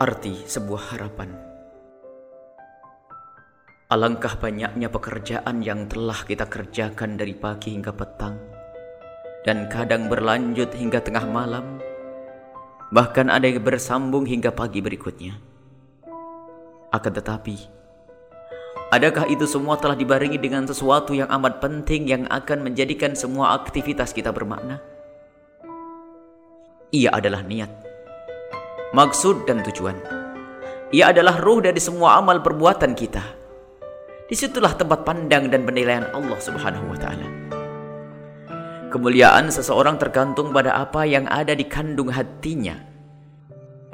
Arti sebuah harapan. Alangkah banyaknya pekerjaan yang telah kita kerjakan dari pagi hingga petang Dan kadang berlanjut hingga tengah malam Bahkan ada yang bersambung hingga pagi berikutnya. Akan tetapi Adakah itu semua telah dibarengi dengan sesuatu yang amat penting yang akan menjadikan semua aktivitas kita bermakna? Ia adalah niat maksud dan tujuan. Ia adalah ruh dari semua amal perbuatan kita. Di situlah tempat pandang dan penilaian Allah Subhanahu wa Ta'ala. Kemuliaan seseorang tergantung pada apa yang ada di kandung hatinya.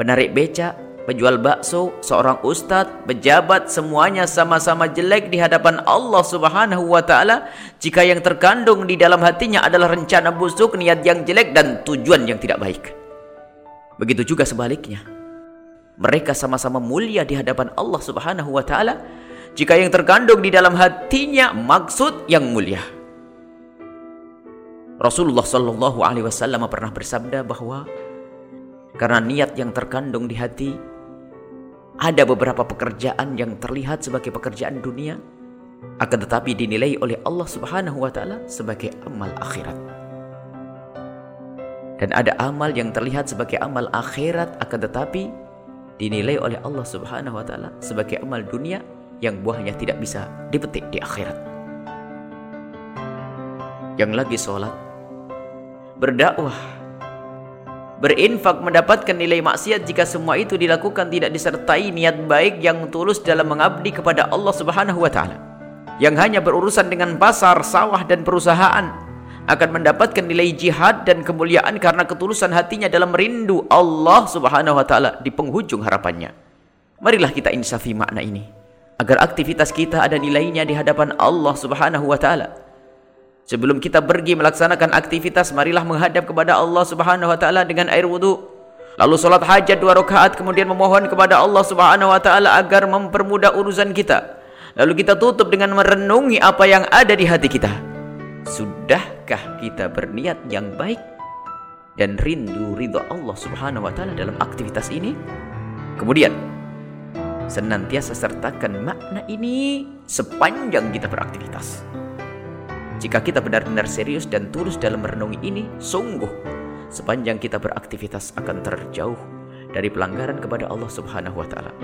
Penarik becak, penjual bakso, seorang ustadz, pejabat, semuanya sama-sama jelek di hadapan Allah Subhanahu wa Ta'ala. Jika yang terkandung di dalam hatinya adalah rencana busuk, niat yang jelek, dan tujuan yang tidak baik. Begitu juga sebaliknya. Mereka sama-sama mulia di hadapan Allah Subhanahu wa taala jika yang terkandung di dalam hatinya maksud yang mulia. Rasulullah Shallallahu alaihi wasallam pernah bersabda bahwa karena niat yang terkandung di hati ada beberapa pekerjaan yang terlihat sebagai pekerjaan dunia akan tetapi dinilai oleh Allah Subhanahu wa taala sebagai amal akhirat. Dan ada amal yang terlihat sebagai amal akhirat akan tetapi dinilai oleh Allah Subhanahu wa taala sebagai amal dunia yang buahnya tidak bisa dipetik di akhirat. Yang lagi sholat, berdakwah, berinfak mendapatkan nilai maksiat jika semua itu dilakukan tidak disertai niat baik yang tulus dalam mengabdi kepada Allah Subhanahu wa taala. Yang hanya berurusan dengan pasar, sawah dan perusahaan akan mendapatkan nilai jihad dan kemuliaan karena ketulusan hatinya dalam rindu Allah Subhanahu wa taala di penghujung harapannya. Marilah kita insafi makna ini agar aktivitas kita ada nilainya di hadapan Allah Subhanahu wa taala. Sebelum kita pergi melaksanakan aktivitas, marilah menghadap kepada Allah Subhanahu wa taala dengan air wudu. Lalu solat hajat dua rakaat kemudian memohon kepada Allah Subhanahu wa taala agar mempermudah urusan kita. Lalu kita tutup dengan merenungi apa yang ada di hati kita. Sudahkah kita berniat yang baik dan rindu ridho Allah Subhanahu wa taala dalam aktivitas ini? Kemudian senantiasa sertakan makna ini sepanjang kita beraktivitas. Jika kita benar-benar serius dan tulus dalam merenungi ini, sungguh sepanjang kita beraktivitas akan terjauh dari pelanggaran kepada Allah Subhanahu wa taala.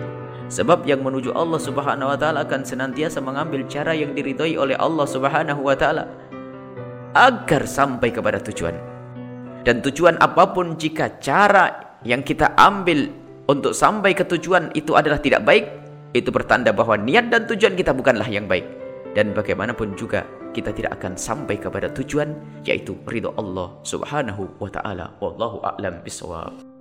Sebab yang menuju Allah Subhanahu wa taala akan senantiasa mengambil cara yang diridhoi oleh Allah Subhanahu wa taala agar sampai kepada tujuan. Dan tujuan apa pun jika cara yang kita ambil untuk sampai ke tujuan itu adalah tidak baik, itu bertanda bahwa niat dan tujuan kita bukanlah yang baik. Dan bagaimanapun juga kita tidak akan sampai kepada tujuan yaitu ridho Allah Subhanahu wa taala. Wallahu a'lam bishawab.